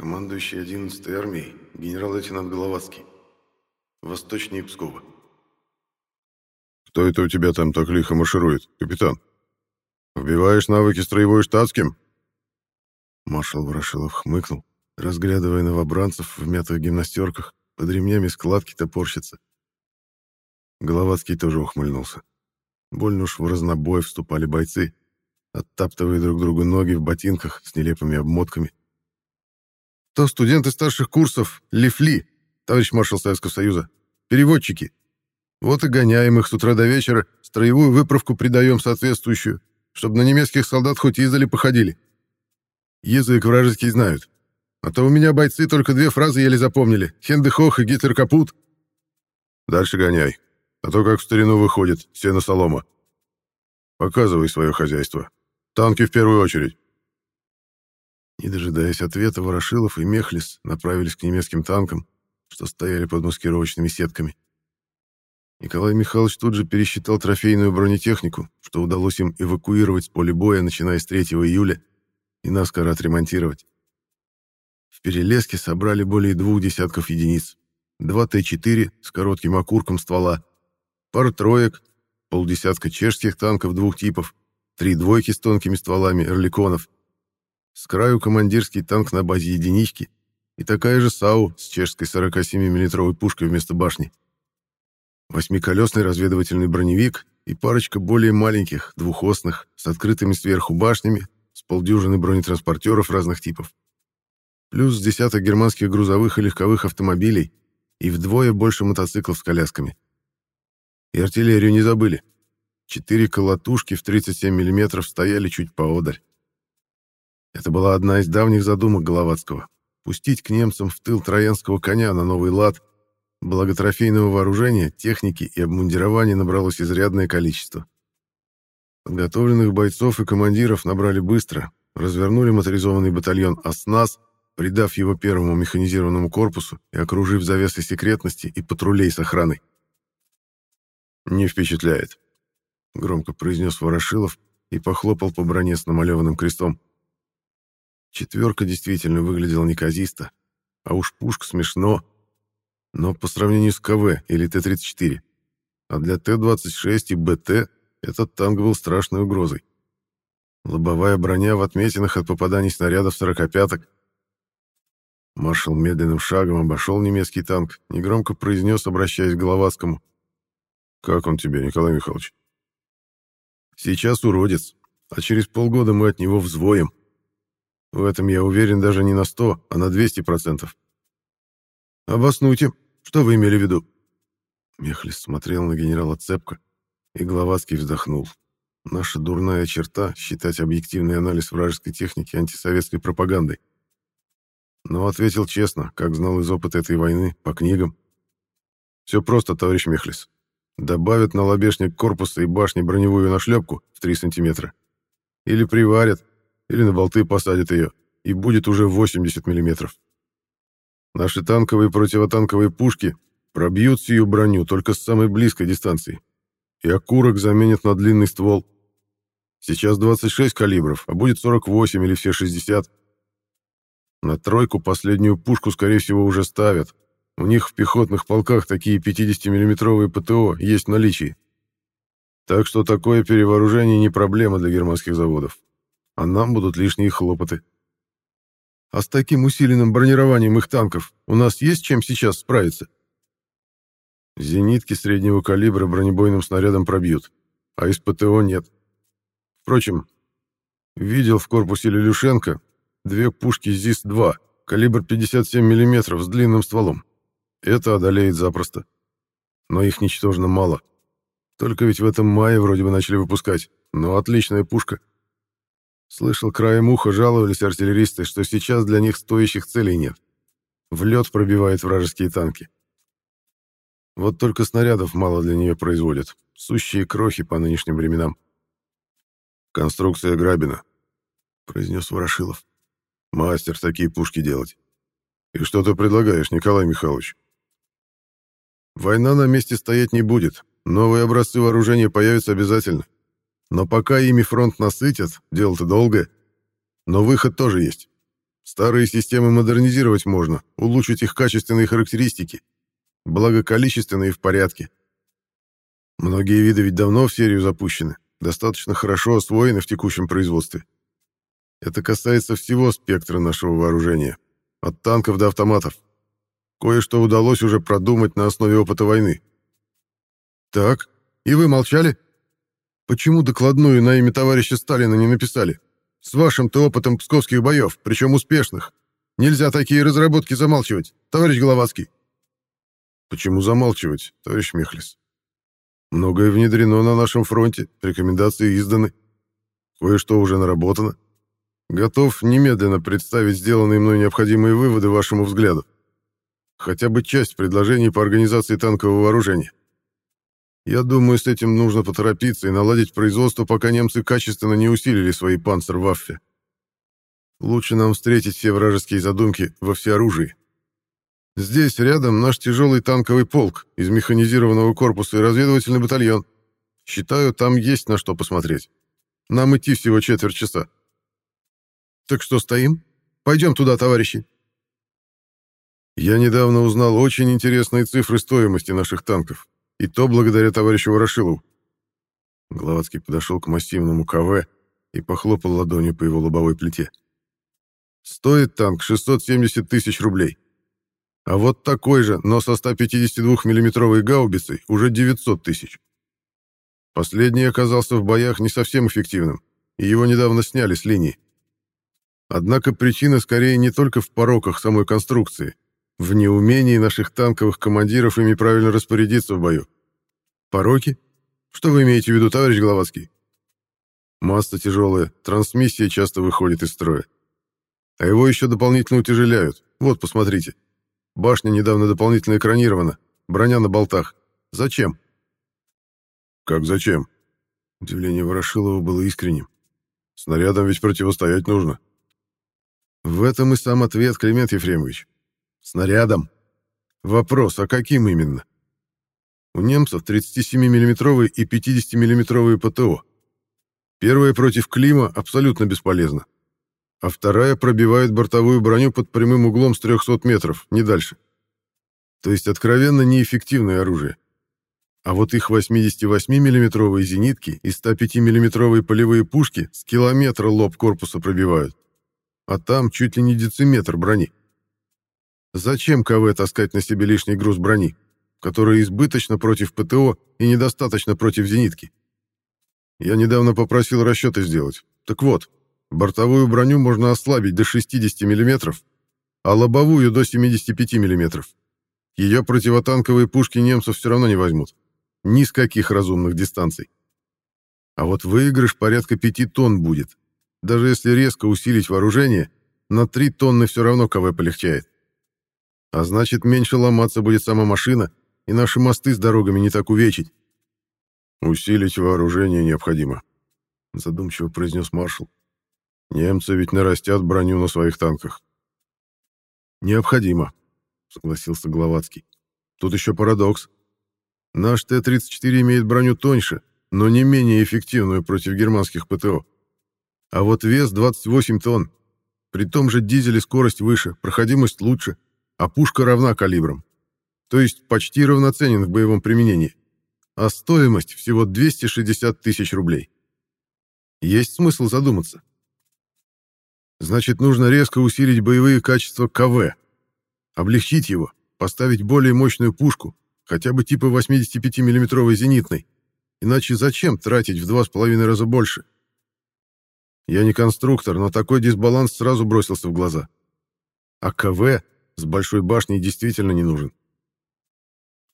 Командующий 11-й армией, генерал-лейтенант Головацкий. Восточнее Пскова. «Кто это у тебя там так лихо марширует, капитан? Вбиваешь навыки строевой штатским?» Маршал Ворошилов хмыкнул, разглядывая новобранцев в мятых гимнастерках, под ремнями складки топорщица. Головацкий тоже ухмыльнулся. Больно уж в разнобой вступали бойцы, оттаптывая друг другу ноги в ботинках с нелепыми обмотками. «То студенты старших курсов, Лифли, товарищ маршал Советского Союза, переводчики. Вот и гоняем их с утра до вечера, строевую выправку придаем соответствующую, чтобы на немецких солдат хоть издали походили. Язык вражеский знают. А то у меня бойцы только две фразы еле запомнили. Хендехох и Гитлер капут. Дальше гоняй. А то как в старину выходит, сено солома. Показывай свое хозяйство. Танки в первую очередь. Не дожидаясь ответа, Ворошилов и Мехлис направились к немецким танкам, что стояли под маскировочными сетками. Николай Михайлович тут же пересчитал трофейную бронетехнику, что удалось им эвакуировать с поля боя, начиная с 3 июля, и наскоро отремонтировать. В Перелеске собрали более двух десятков единиц. Два Т-4 с коротким окурком ствола, пара троек, полдесятка чешских танков двух типов, три двойки с тонкими стволами эрликонов, с краю командирский танк на базе единички и такая же САУ с чешской 47 миллиметровой пушкой вместо башни восьмиколесный разведывательный броневик и парочка более маленьких, двухосных, с открытыми сверху башнями, с полдюжины бронетранспортеров разных типов. Плюс десяток германских грузовых и легковых автомобилей и вдвое больше мотоциклов с колясками. И артиллерию не забыли. Четыре колотушки в 37 мм стояли чуть поодаль. Это была одна из давних задумок Головацкого — пустить к немцам в тыл троянского коня на новый лад — Благо трофейного вооружения, техники и обмундирования набралось изрядное количество. Подготовленных бойцов и командиров набрали быстро, развернули моторизованный батальон «Оснас», придав его первому механизированному корпусу и окружив завесой секретности и патрулей с охраной. «Не впечатляет», — громко произнес Ворошилов и похлопал по броне с намалеванным крестом. Четверка действительно выглядела неказисто, а уж пушка смешно, но по сравнению с КВ или Т-34. А для Т-26 и БТ этот танк был страшной угрозой. Лобовая броня в отметинах от попаданий снарядов сорокопяток. Маршал медленным шагом обошел немецкий танк, негромко произнес, обращаясь к Головацкому. «Как он тебе, Николай Михайлович?» «Сейчас уродец, а через полгода мы от него взвоем. В этом я уверен даже не на 100, а на 200%. «Обоснуйте. Что вы имели в виду?» Мехлис смотрел на генерала Цепка, и Гловацкий вздохнул. Наша дурная черта — считать объективный анализ вражеской техники антисоветской пропагандой. Но ответил честно, как знал из опыта этой войны, по книгам. Все просто, товарищ Мехлис. Добавят на лобешник корпуса и башни броневую нашлепку в 3 сантиметра. Или приварят, или на болты посадят ее, и будет уже 80 миллиметров. Наши танковые и противотанковые пушки пробьют сию броню только с самой близкой дистанции. И окурок заменят на длинный ствол. Сейчас 26 калибров, а будет 48 или все 60. На тройку последнюю пушку, скорее всего, уже ставят. У них в пехотных полках такие 50-миллиметровые ПТО есть в наличии. Так что такое перевооружение не проблема для германских заводов. А нам будут лишние хлопоты. А с таким усиленным бронированием их танков у нас есть чем сейчас справиться? Зенитки среднего калибра бронебойным снарядом пробьют, а из ПТО нет. Впрочем, видел в корпусе Лилюшенко две пушки ЗИС-2, калибр 57 мм с длинным стволом. Это одолеет запросто. Но их ничтожно мало. Только ведь в этом мае вроде бы начали выпускать. Но отличная пушка. Слышал, краем уха жаловались артиллеристы, что сейчас для них стоящих целей нет. В лед пробивают вражеские танки. Вот только снарядов мало для нее производят. Сущие крохи по нынешним временам. «Конструкция Грабина», — произнес Ворошилов. «Мастер такие пушки делать. И что ты предлагаешь, Николай Михайлович?» «Война на месте стоять не будет. Новые образцы вооружения появятся обязательно. Но пока ими фронт насытят, дело-то долгое. Но выход тоже есть. Старые системы модернизировать можно, улучшить их качественные характеристики. Благо, количественные в порядке. Многие виды ведь давно в серию запущены, достаточно хорошо освоены в текущем производстве. Это касается всего спектра нашего вооружения, от танков до автоматов. Кое-что удалось уже продумать на основе опыта войны. Так, и вы молчали? Почему докладную на имя товарища Сталина не написали? С вашим-то опытом псковских боев, причем успешных. Нельзя такие разработки замалчивать, товарищ Головацкий. Почему замалчивать, товарищ Мехлис? Многое внедрено на нашем фронте, рекомендации изданы. Кое-что уже наработано. Готов немедленно представить сделанные мной необходимые выводы вашему взгляду. Хотя бы часть предложений по организации танкового вооружения. Я думаю, с этим нужно поторопиться и наладить производство, пока немцы качественно не усилили свои панцерваффе. Лучше нам встретить все вражеские задумки во всеоружии. Здесь рядом наш тяжелый танковый полк из механизированного корпуса и разведывательный батальон. Считаю, там есть на что посмотреть. Нам идти всего четверть часа. Так что стоим? Пойдем туда, товарищи. Я недавно узнал очень интересные цифры стоимости наших танков. И то благодаря товарищу Ворошилову. Главацкий подошел к массивному КВ и похлопал ладонью по его лобовой плите. Стоит танк 670 тысяч рублей. А вот такой же, но со 152 миллиметровой гаубицей, уже 900 тысяч. Последний оказался в боях не совсем эффективным, и его недавно сняли с линии. Однако причина скорее не только в пороках самой конструкции, в неумении наших танковых командиров ими правильно распорядиться в бою. Пороки? Что вы имеете в виду, товарищ Гловацкий? Масса тяжелая, трансмиссия часто выходит из строя. А его еще дополнительно утяжеляют. Вот, посмотрите. Башня недавно дополнительно экранирована, броня на болтах. Зачем? Как зачем? Удивление Ворошилова было искренним. Снарядам ведь противостоять нужно. В этом и сам ответ, Климент Ефремович. Снарядом. Вопрос, а каким именно? У немцев 37 миллиметровые и 50 миллиметровые ПТО. Первая против Клима абсолютно бесполезна, а вторая пробивает бортовую броню под прямым углом с 300 метров, не дальше. То есть откровенно неэффективное оружие. А вот их 88 миллиметровые зенитки и 105 миллиметровые полевые пушки с километра лоб корпуса пробивают. А там чуть ли не дециметр брони. Зачем КВ таскать на себе лишний груз брони, который избыточно против ПТО и недостаточно против зенитки? Я недавно попросил расчеты сделать. Так вот, бортовую броню можно ослабить до 60 мм, а лобовую до 75 мм. Ее противотанковые пушки немцев все равно не возьмут. Ни с каких разумных дистанций. А вот выигрыш порядка 5 тонн будет. Даже если резко усилить вооружение, на 3 тонны все равно КВ полегчает. А значит, меньше ломаться будет сама машина, и наши мосты с дорогами не так увечить. Усилить вооружение необходимо, задумчиво произнес маршал. Немцы ведь нарастят броню на своих танках. Необходимо, согласился Гловацкий. Тут еще парадокс. Наш Т-34 имеет броню тоньше, но не менее эффективную против германских ПТО. А вот вес 28 тонн. При том же дизеле скорость выше, проходимость лучше — а пушка равна калибрам. То есть почти равноценен в боевом применении. А стоимость всего 260 тысяч рублей. Есть смысл задуматься. Значит, нужно резко усилить боевые качества КВ, облегчить его, поставить более мощную пушку, хотя бы типа 85 миллиметровой зенитной. Иначе зачем тратить в два с половиной раза больше? Я не конструктор, но такой дисбаланс сразу бросился в глаза. А КВ с большой башней действительно не нужен.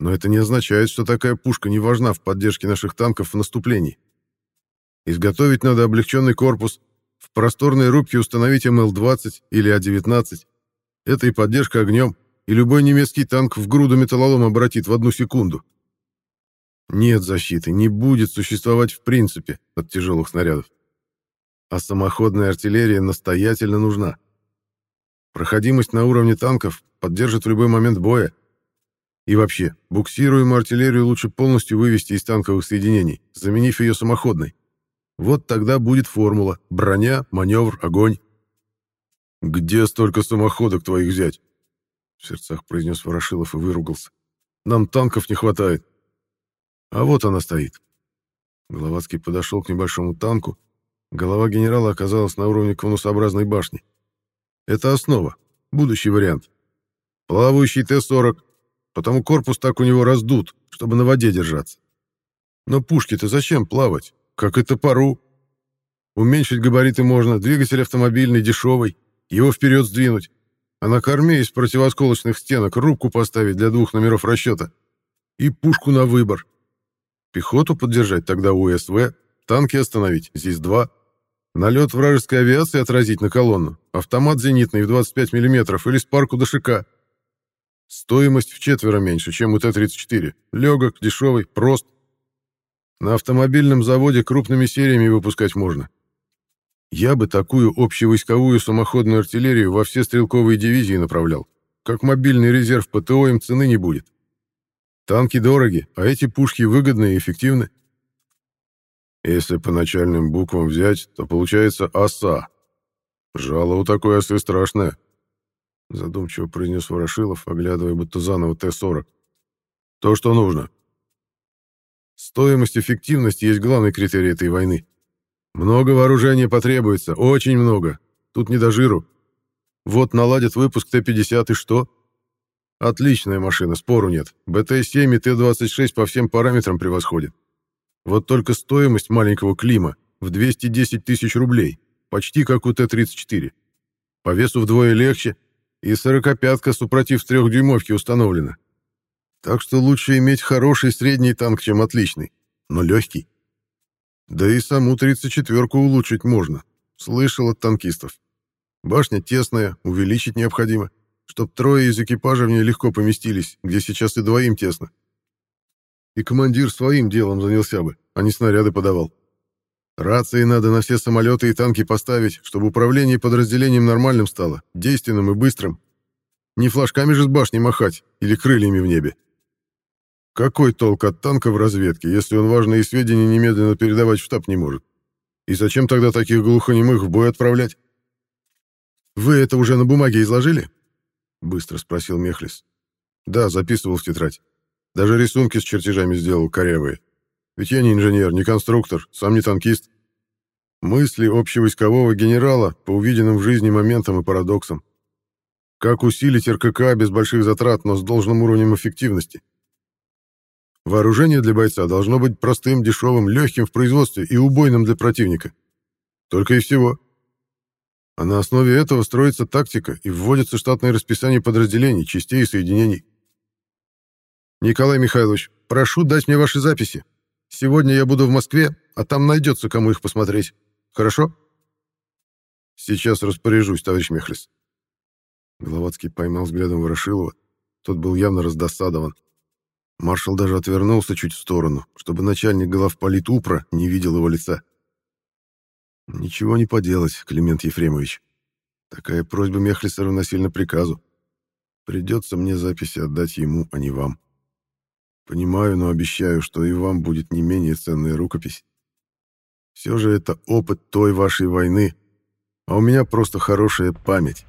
Но это не означает, что такая пушка не важна в поддержке наших танков в наступлении. Изготовить надо облегченный корпус, в просторной рубке установить МЛ-20 или А-19. Это и поддержка огнем, и любой немецкий танк в груду металлолом обратит в одну секунду. Нет защиты, не будет существовать в принципе от тяжелых снарядов. А самоходная артиллерия настоятельно нужна. Проходимость на уровне танков поддержит в любой момент боя. И вообще, буксируемую артиллерию лучше полностью вывести из танковых соединений, заменив ее самоходной. Вот тогда будет формула «броня, маневр, огонь». Где столько самоходок твоих взять? В сердцах произнес Ворошилов и выругался. Нам танков не хватает. А вот она стоит. Головацкий подошел к небольшому танку. Голова генерала оказалась на уровне конусообразной башни. Это основа, будущий вариант. Плавающий Т-40, потому корпус так у него раздут, чтобы на воде держаться. Но пушки-то зачем плавать? Как это пару? Уменьшить габариты можно, двигатель автомобильный, дешевый, его вперед сдвинуть, а на корме из противосколочных стенок рубку поставить для двух номеров расчета и пушку на выбор. Пехоту поддержать тогда УСВ, танки остановить, здесь два. Налет вражеской авиации отразить на колонну, автомат зенитный в 25 мм или спарку ДШК. Стоимость в четверо меньше, чем у Т-34. Легок, дешевый, прост. На автомобильном заводе крупными сериями выпускать можно. Я бы такую общевойсковую самоходную артиллерию во все стрелковые дивизии направлял. Как мобильный резерв ПТО им цены не будет. Танки дороги, а эти пушки выгодны и эффективны. Если по начальным буквам взять, то получается оса. Жало у такой осы страшное. Задумчиво произнес Ворошилов, оглядывая будто заново Т-40. То, что нужно. Стоимость эффективности есть главный критерий этой войны. Много вооружения потребуется, очень много. Тут не до жиру. Вот наладят выпуск Т-50 и что? Отличная машина, спору нет. БТ-7 и Т-26 по всем параметрам превосходит. Вот только стоимость маленького Клима в 210 тысяч рублей, почти как у Т-34. По весу вдвое легче, и сорокопятка супротив трехдюймовки установлена. Так что лучше иметь хороший средний танк, чем отличный, но легкий. Да и саму 34-ку улучшить можно. Слышал от танкистов. Башня тесная, увеличить необходимо, чтоб трое из экипажа в ней легко поместились, где сейчас и двоим тесно. И командир своим делом занялся бы, а не снаряды подавал. Рации надо на все самолеты и танки поставить, чтобы управление подразделением нормальным стало, действенным и быстрым. Не флажками же с башни махать или крыльями в небе. Какой толк от танка в разведке, если он важные сведения немедленно передавать в штаб не может? И зачем тогда таких глухонемых в бой отправлять? «Вы это уже на бумаге изложили?» — быстро спросил Мехлис. «Да, записывал в тетрадь. Даже рисунки с чертежами сделал корявые. Ведь я не инженер, не конструктор, сам не танкист. Мысли общевойскового генерала по увиденным в жизни моментам и парадоксам. Как усилить РКК без больших затрат, но с должным уровнем эффективности?» Вооружение для бойца должно быть простым, дешевым, легким в производстве и убойным для противника. Только и всего. А на основе этого строится тактика и вводится штатное расписание подразделений, частей и соединений. Николай Михайлович, прошу дать мне ваши записи. Сегодня я буду в Москве, а там найдется, кому их посмотреть. Хорошо? Сейчас распоряжусь, товарищ Мехлис. Головацкий поймал взглядом Ворошилова. Тот был явно раздосадован. Маршал даже отвернулся чуть в сторону, чтобы начальник главполит УПРа не видел его лица. Ничего не поделать, Климент Ефремович. Такая просьба Мехлиса равносильно приказу. Придется мне записи отдать ему, а не вам. Понимаю, но обещаю, что и вам будет не менее ценная рукопись. Все же это опыт той вашей войны, а у меня просто хорошая память.